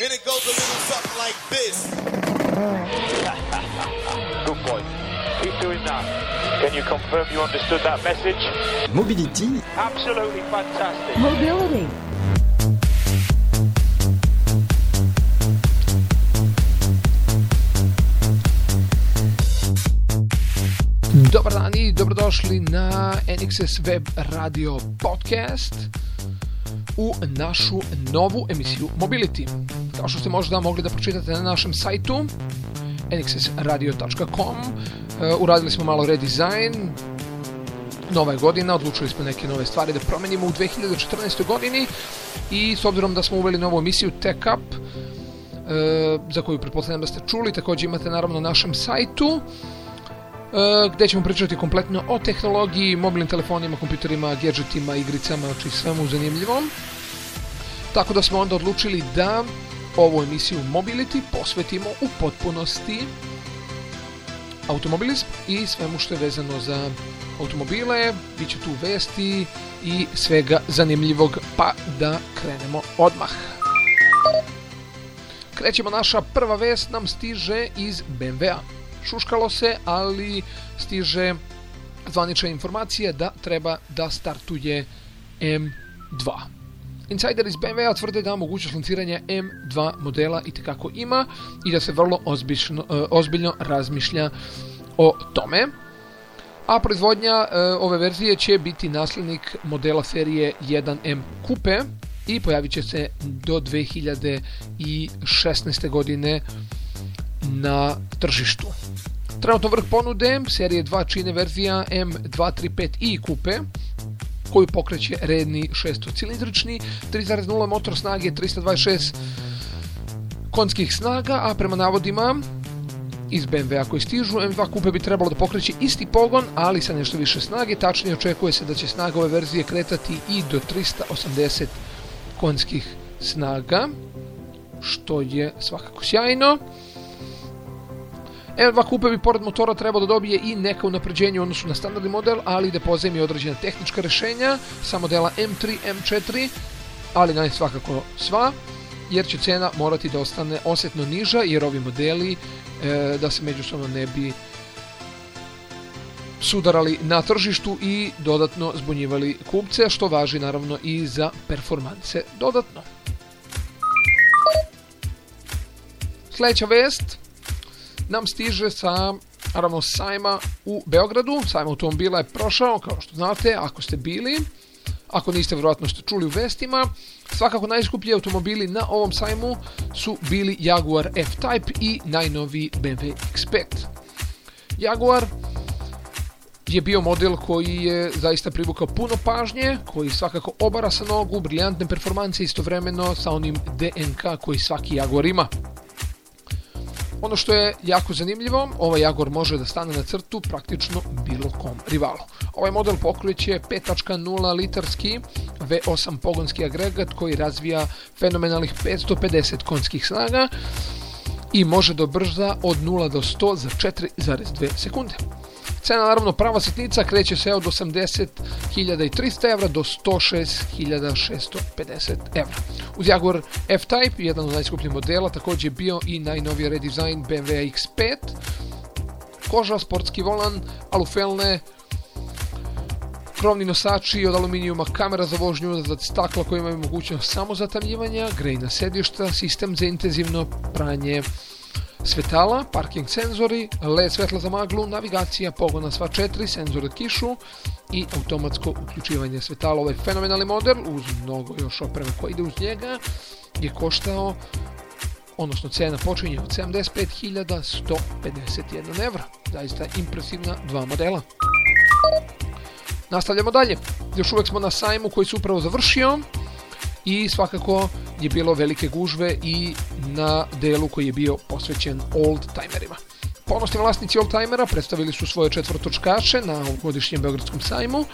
And it goes a little something like this. Good boy. Keep doing that. Can you confirm you understood that message? Mobility, Absolutely fantastic. Mobility. Dobar dan i dobrodošli na NXS Web Radio Podcast u našu novu emisiju Mobility. Kao što ste možda mogli da pročitate na našem sajtu nxsradio.com e, uradili smo malo redesign, nova je godina, odlučili smo neke nove stvari da promenimo u 2014. godini i s obzirom da smo uveli novu emisiju Tech Up, e, za koju pretpostavljam da ste čuli, takođe imate naravno na našem sajtu, e, gde ćemo pričati kompletno o tehnologiji, mobilnim telefonima, kompjuterima, gadgetima, igricama, znači svemu zanimljivom. Tako da smo onda odlučili da ovu emisiju Mobility posvetimo u potpunosti automobilizmu i svemu što je vezano za automobile, bit će tu vesti i svega zanimljivog, pa da krenemo odmah. Krećemo, naša prva vest nam stiže iz BMW-a. Šuškalo se, ali stiže zvanična informacija da treba da startuje M2. Insider iz BMW-a tvrde da mogućnost lanciranja M2 modela i tekako ima i da se vrlo ozbiljno, e, ozbiljno razmišlja o tome. A proizvodnja e, ove verzije će biti naslednik modela serije 1M Coupe i pojavit će se do 2016. godine na tržištu. Trenutno vrh ponude serije 2 čine verzija M235i Coupe koju pokreće redni šestocilindrični 3.0 motor snage 326 konskih snaga, a prema navodima iz BMW-a koji stižu, M2 kupe bi trebalo da pokreće isti pogon, ali sa nešto više snage. Tačnije očekuje se da će snaga ove verzije kretati i do 380 konjskih snaga, što je svakako sjajno. M2 kupe bi pored motora trebalo da dobije i neka unapređenja u odnosu na standardni model, ali da pozajmi određena tehnička rešenja sa modela M3, M4, ali naj svakako sva, jer će cena morati da ostane osetno niža, jer ovi modeli e, da se međusobno ne bi sudarali na tržištu i dodatno zbunjivali kupce, što važi naravno i za performanse dodatno. Sledeća vest nam stiže sa naravno sajma u Beogradu. Sajma automobila je prošao, kao što znate, ako ste bili. Ako niste, vjerojatno ste čuli u vestima. Svakako najskuplji automobili na ovom sajmu su bili Jaguar F-Type i najnoviji BMW X5. Jaguar je bio model koji je zaista privukao puno pažnje, koji svakako obara sa nogu, briljantne performanse istovremeno sa onim DNK koji svaki Jaguar ima. Ono što je jako zanimljivo, ovaj Jaguar može da stane na crtu praktično bilo kom rivalu. Ovaj model pokreće 5.0 litarski V8 pogonski agregat koji razvija fenomenalnih 550 konjskih snaga i može da brza od 0 do 100 za 4,2 sekunde. Cena naravno prava sitnica kreće se od 80.300 evra do 106.650 evra. Uz Jaguar F-Type, jedan od najskupljih modela, takođe je bio i najnoviji redizajn BMW X5, koža, sportski volan, alufelne, krovni nosači od aluminijuma, kamera za vožnju unazad stakla koja imaju mogućnost samozatamljivanja, grejna sedišta, sistem za intenzivno pranje svetala, parking senzori, LED svetla za maglu, navigacija, pogona sva četiri, senzor od kišu i automatsko uključivanje svetala. Ovaj fenomenalni model, uz mnogo još opreme koja ide uz njega, je koštao odnosno cena počinje od 75.151 evra. Zaista impresivna dva modela. Nastavljamo dalje. Još uvek smo na sajmu koji se upravo završio i svakako je bilo velike gužve i na delu koji je bio posvećen old-timerima. Ponosni vlasnici old-timera predstavili su svoje četvrtočkaše na godišnjem Beogradskom sajmu.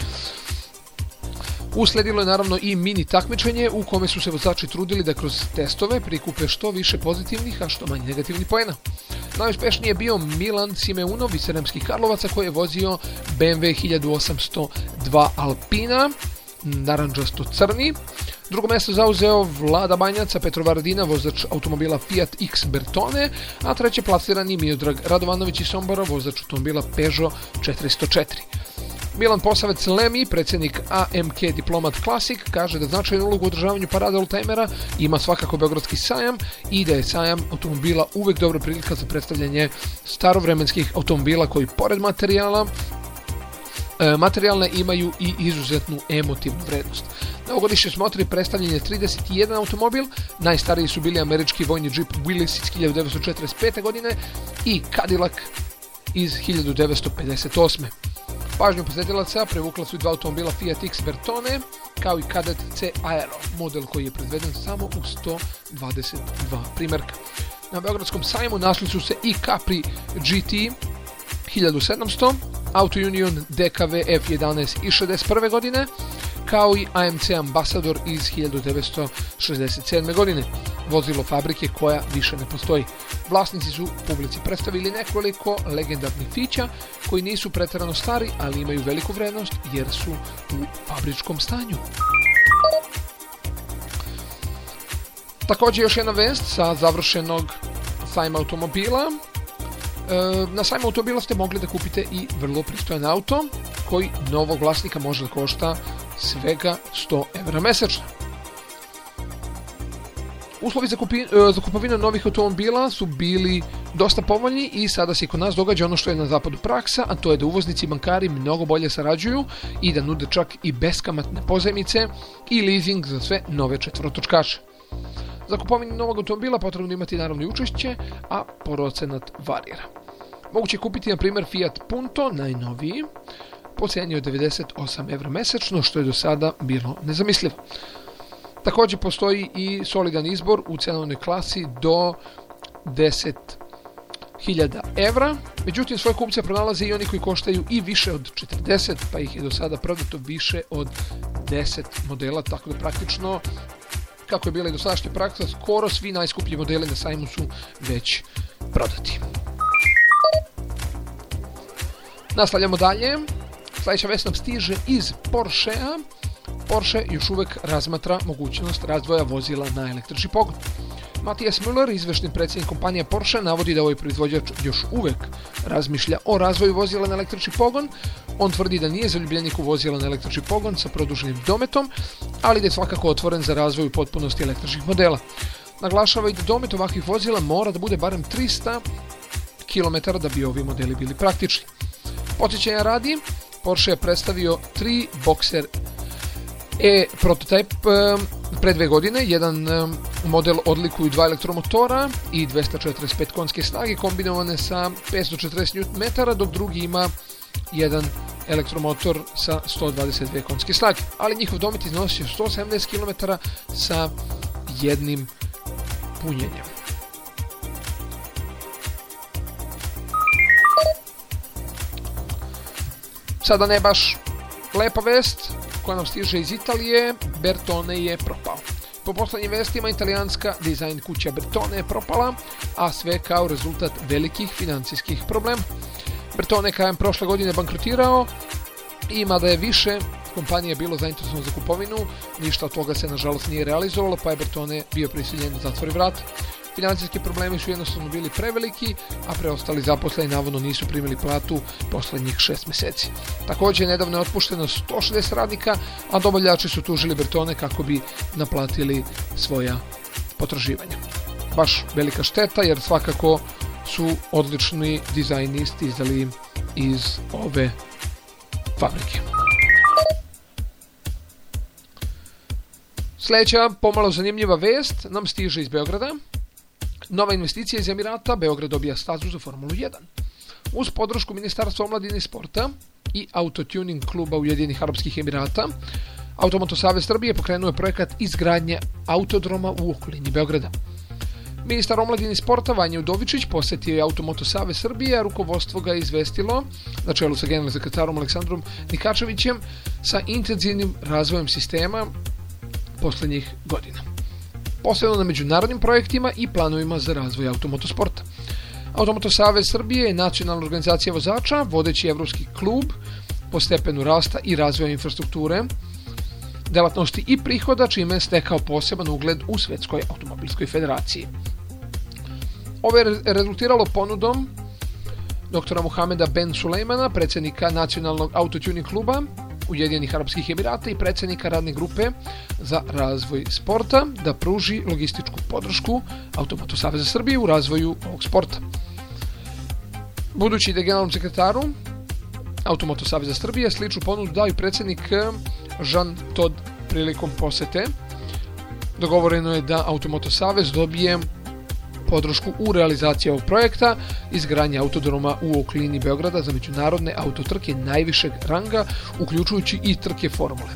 Usledilo je naravno i mini takmičenje u kome su se vozači trudili da kroz testove prikupe što više pozitivnih, a što manje negativnih poena. Najuspešniji je bio Milan Simeunov iz Sremskih Karlovaca koji je vozio BMW 1802 Alpina, naranđasto crni, Drugo mesto zauzeo Vlada Banjaca, Petrovaradina, vozač automobila Fiat X Bertone, a treće plasirani Miodrag Radovanović iz Sombora, vozač automobila Peugeot 404. Milan Posavec Lemi, predsjednik AMK Diplomat Classic, kaže da značajnu ulogu u održavanju parada oldtimera ima svakako Beogradski sajam i da je sajam automobila uvek dobra prilika za predstavljanje starovremenskih automobila koji pored materijala materijalne imaju i izuzetnu emotivnu vrednost. Na ovogodišnje smotri predstavljen je 31 automobil, najstariji su bili američki vojni džip Willis iz 1945. godine i Cadillac iz 1958. Pažnju posjetilaca privukla su i dva automobila Fiat X Bertone, kao i Cadet C Aero, model koji je proizveden samo u 122 primjerka. Na Beogradskom sajmu našli su se i Capri GT 1700, Auto Union DKV F11 iz 61. godine, kao i AMC Ambassador iz 1967. godine, vozilo fabrike koja više ne postoji. Vlasnici su publici predstavili nekoliko legendarnih fića koji nisu pretjerano stari, ali imaju veliku vrednost jer su u fabričkom stanju. Također još jedna vest sa završenog sajma automobila. E, na sajmu automobila ste mogli da kupite i vrlo pristojan auto koji novog vlasnika može da košta svega 100 evra mesečno. Uslovi za, kupi, e, za kupovinu novih automobila su bili dosta povoljni i sada se i kod nas događa ono što je na zapadu praksa, a to je da uvoznici i bankari mnogo bolje sarađuju i da nude čak i beskamatne pozajmice i leasing za sve nove četvrotočkaše. Za kupovinu novog automobila potrebno imati naravno i učešće, a procenat varira. Moguće kupiti na primjer Fiat Punto, najnoviji, po cijeni od 98 evra mesečno, što je do sada bilo nezamislivo. Također postoji i solidan izbor u cenovnoj klasi do 10.000 evra. Međutim, svoje kupce pronalaze i oni koji koštaju i više od 40, pa ih je do sada prodato više od 10 modela, tako da praktično kako je bila i dosadašnja praksa, skoro svi najskuplji modeli na sajmu su već prodati. Nastavljamo dalje. Sljedeća vest nam stiže iz Porschea. Porsche još uvijek razmatra mogućnost razvoja vozila na električni pogon. Matijas Müller, izvešni predsjednik kompanije Porsche, navodi da ovaj proizvođač još uvijek razmišlja o razvoju vozila na električni pogon. On tvrdi da nije zaljubljenik u vozila na električni pogon sa produženim dometom, ali da je svakako otvoren za razvoj u potpunosti električnih modela. Naglašava i da domet ovakvih vozila mora da bude barem 300 km da bi ovi modeli bili praktični. Podsjećanja radi, Porsche je predstavio tri Boxer E prototype pre dve godine, jedan model odlikuju dva elektromotora i 245 konjske snage kombinovane sa 540 Nm, dok drugi ima jedan elektromotor sa 122 konjske snage, ali njihov domet iznosio 170 km sa jednim punjenjem. Sada ne baš lepa vest koja nam stiže iz Italije, Bertone je propao. Po poslednjim vestima italijanska dizajn kuća Bertone je propala, a sve kao rezultat velikih financijskih problema. Bertone je prošle godine bankrotirao, ima da je više kompanije bilo zainteresovano za kupovinu, ništa od toga se nažalost nije realizovalo, pa je Bertone bio prisiljen da zatvori vrat. Financijski problemi su jednostavno bili preveliki, a preostali zaposleni navodno nisu primili platu poslednjih šest meseci. Također nedavno je otpušteno 160 radnika, a dobavljači su tužili Bertone kako bi naplatili svoja potraživanja. Baš velika šteta jer svakako su odlični dizajnisti izdali iz ove fabrike. Sljedeća pomalo zanimljiva vest nam stiže iz Beograda. Nova investicija iz Emirata, Beograd dobija stazu za Formulu 1. Uz podršku Ministarstva omladine i sporta i Autotuning kluba Ujedinih Arabskih Emirata, Automoto Savez Srbije pokrenuo je projekat izgradnje autodroma u okolini Beograda. Ministar omladine sporta Vanja Udovičić posjetio je Automoto Savez Srbije, a rukovodstvo ga je izvestilo, na čelu sa generalnim sekretarom Aleksandrom Nikačevićem, sa intenzivnim razvojem sistema posljednjih godina posebno na međunarodnim projektima i planovima za razvoj automotosporta. Automoto Savez Srbije je nacionalna organizacija vozača, vodeći evropski klub po stepenu rasta i razvoja infrastrukture delatnosti i prihoda, čime je stekao poseban ugled u Svetskoj automobilskoj federaciji. Ovo je rezultiralo ponudom doktora Muhameda Ben Sulejmana, predsjednika Nacionalnog autotuning kluba Ujedinjenih Arabskih Emirata i predsjednika radne grupe za razvoj sporta da pruži logističku podršku Automoto Saveza Srbije u razvoju ovog sporta. Budući da je generalnom sekretaru Automoto Saveza Srbije sličnu ponudu dao i predsjednik Jean Todt prilikom posete. Dogovoreno je da Automoto Savez dobije podršku u realizaciji ovog projekta izgradnje autodroma u okolini Beograda za međunarodne autotrke najvišeg ranga, uključujući i trke formule.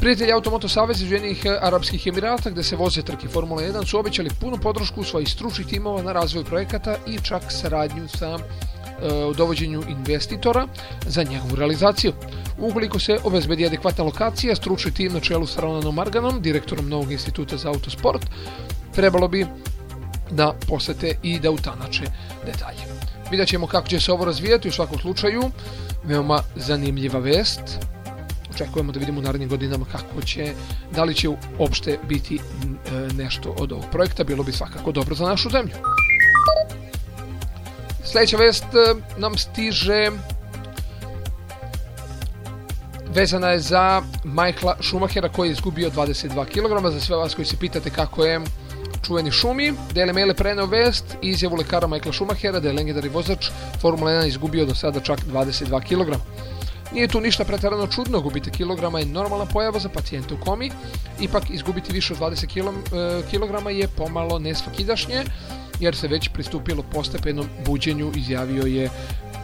Prijatelji Automoto Saveza Ujedinjenih Arabskih Emirata, gde se voze trke Formula 1, su obećali punu podršku svojih stručnih timova na razvoj projekata i čak saradnju sa u dovođenju investitora za njegovu realizaciju. Ukoliko se obezbedi adekvatna lokacija, stručni tim na čelu sa Ronanom Marganom, direktorom Novog instituta za autosport, trebalo bi da posete i da utanače detalje. Vidjet ćemo kako će se ovo razvijati u svakom slučaju. Veoma zanimljiva vest. Očekujemo da vidimo u narednim godinama kako će, da li će uopšte biti nešto od ovog projekta. Bilo bi svakako dobro za našu zemlju. Sljedeća vest nam stiže vezana je za Michaela Schumachera koji je izgubio 22 kg. Za sve vas koji se pitate kako je čuveni Šumi, Mail je preneo vest izjavu lekara Michaela Schumachera da je legendarni vozač Formula 1 izgubio do sada čak 22 kg. Nije tu ništa pretarano čudno, gubite kilograma je normalna pojava za pacijente u komi, ipak izgubiti više od 20 kg je pomalo nesvakidašnje, jer se već pristupilo postepenom buđenju, izjavio je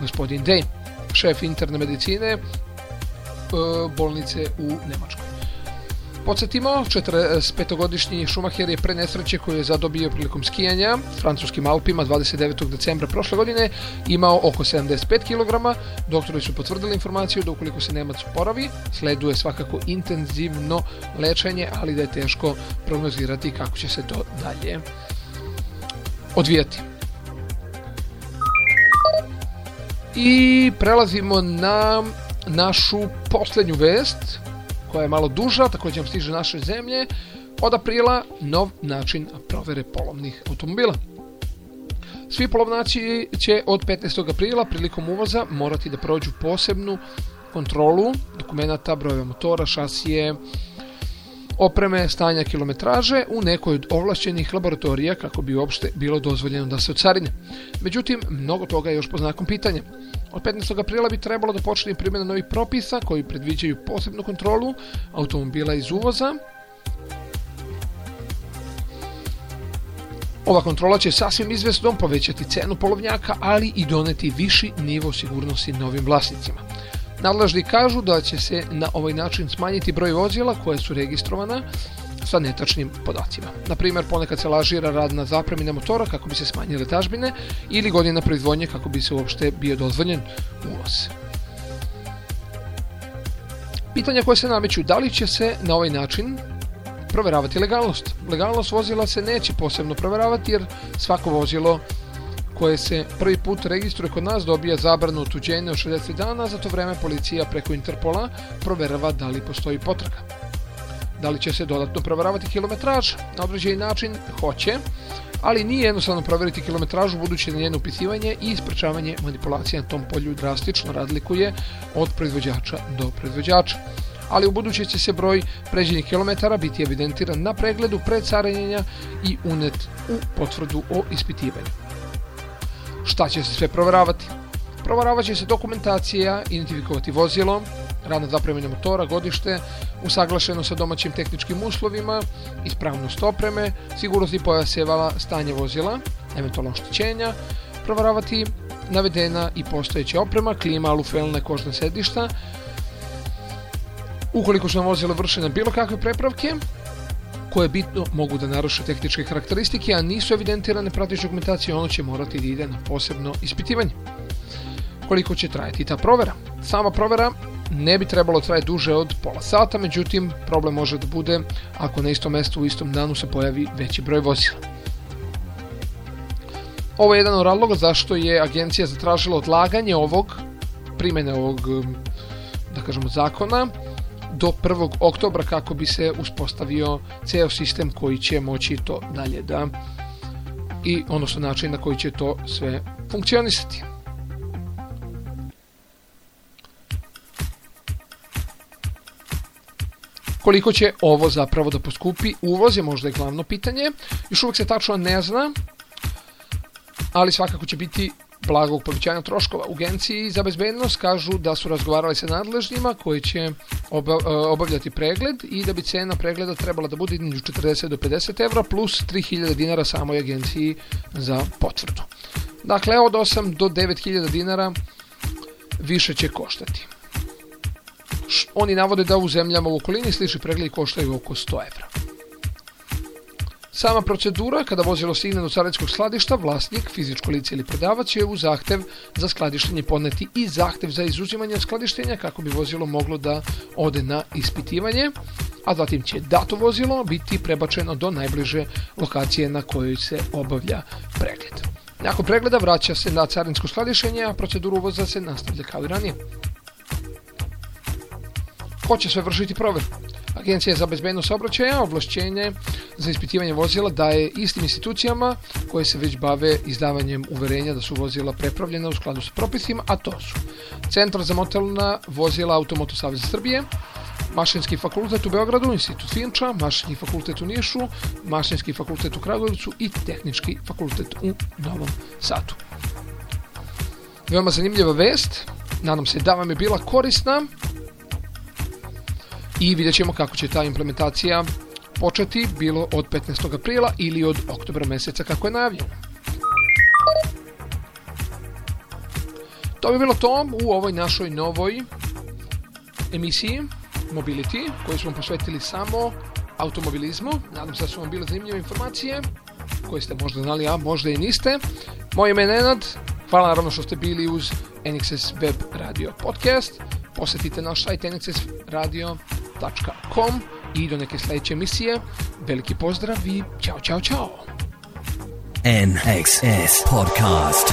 gospodin Dane, šef interne medicine bolnice u Nemačkoj. Podsjetimo, 45-godišnji Schumacher je pre nesreće koju je zadobio prilikom skijanja francuskim Alpima 29. decembra prošle godine imao oko 75 kg. Doktori su potvrdili informaciju da ukoliko se Nemac poravi, sleduje svakako intenzivno lečenje, ali da je teško prognozirati kako će se to dalje odvijati. I prelazimo na našu posljednju vest, koja je malo duža, također nam stiže naše zemlje, od aprila nov način provere polovnih automobila. Svi polovnaci će od 15. aprila prilikom uvoza morati da prođu posebnu kontrolu dokumenata, brojeva motora, šasije, opreme, stanja kilometraže u nekoj od ovlašćenih laboratorija kako bi uopšte bilo dozvoljeno da se ocarine. Međutim, mnogo toga je još po znakom pitanja. Od 15. aprila bi trebalo da počne primjena novih propisa koji predviđaju posebnu kontrolu automobila iz uvoza. Ova kontrola će sasvim izvjesno povećati cenu polovnjaka, ali i doneti viši nivo sigurnosti novim vlasnicima. Nadležni kažu da će se na ovaj način smanjiti broj vozila koje su registrovana sa netačnim podacima. Na primjer, ponekad se lažira rad na zapremine motora kako bi se smanjile tažbine ili godina proizvodnje kako bi se uopšte bio dozvoljen uvoz. Pitanja koje se nameću, da li će se na ovaj način proveravati legalnost? Legalnost vozila se neće posebno proveravati jer svako vozilo koje se prvi put registruje kod nas dobija zabranu otuđenja od 60 dana, za to vreme policija preko Interpola proverava da li postoji potraga. Da li će se dodatno provjeravati kilometraž? Na određeni način hoće, ali nije jednostavno provjeriti kilometražu budući da njeno upisivanje i isprečavanje manipulacija na tom polju drastično razlikuje od proizvođača do proizvođača. Ali u buduće će se broj pređenih kilometara biti evidentiran na pregledu predcarenjenja i unet u potvrdu o ispitivanju. Šta će se sve provjeravati? Provjeravat će se dokumentacija, identifikovati vozilo, rano zapremljene motora, godište, usaglašeno sa domaćim tehničkim uslovima, ispravnost opreme, sigurnosti pojasjevala stanje vozila, eventualno oštećenja, provjeravati navedena i postojeća oprema, klima, alufelne kožne sedišta, ukoliko su na vozile vršene bilo kakve prepravke, koje bitno mogu da naruše tehničke karakteristike, a nisu evidentirane prateće dokumentacije, ono će morati da ide na posebno ispitivanje. Koliko će trajati ta provera? Sama provera ne bi trebalo trajati duže od pola sata, međutim problem može da bude ako na istom mjestu u istom danu se pojavi veći broj vozila. Ovo je jedan od razloga zašto je agencija zatražila odlaganje ovog, primjene ovog, da kažemo, zakona do 1. oktobra kako bi se uspostavio ceo sistem koji će moći to dalje da i odnosno način na koji će to sve funkcionisati. Koliko će ovo zapravo da poskupi uvoz je možda i glavno pitanje. Još uvijek se tačno ne zna, ali svakako će biti blagog povećanja troškova. U agenciji za bezbednost kažu da su razgovarali sa nadležnjima koji će e, obavljati pregled i da bi cena pregleda trebala da bude između 40 do 50 evra plus 3000 dinara samoj agenciji za potvrdu. Dakle, od 8 do 9000 dinara više će koštati. Oni navode da u zemljama u okolini slični pregledi koštaju oko 100 evra. Sama procedura, kada vozilo stigne do carinskog skladišta, vlasnik, fizičko lice ili prodavac će u zahtev za skladištenje podneti i zahtev za izuzimanje skladištenja kako bi vozilo moglo da ode na ispitivanje, a zatim će dato vozilo biti prebačeno do najbliže lokacije na kojoj se obavlja pregled. Nakon pregleda vraća se na carinsko skladištenje, a proceduru uvoza se nastavlja kao i ranije. Ko će sve vršiti provjeru? Agencija za bezbednost saobraćaja ovlašćenje za ispitivanje vozila daje istim institucijama koje se već bave izdavanjem uverenja da su vozila prepravljena u skladu sa propisima, a to su Centar za motelna vozila Automoto Saveza Srbije, Mašinski fakultet u Beogradu, Institut Finča, Mašinski fakultet u Nišu, Mašinski fakultet u Kragujevcu i Tehnički fakultet u Novom Sadu. Veoma zanimljiva vest, nadam se da vam je bila korisna i vidjet ćemo kako će ta implementacija početi bilo od 15. aprila ili od oktobra meseca kako je najavljeno. To bi bilo to u ovoj našoj novoj emisiji Mobility koju smo posvetili samo automobilizmu. Nadam se da su vam bile zanimljive informacije koje ste možda znali, a možda i niste. Moje ime je Nenad. Hvala naravno što ste bili uz NXS Web Radio Podcast. Posetite naš sajt nxsradio.com i do neke sledeće emisije. Veliki pozdrav i čao, čao, čao. NXS Podcast.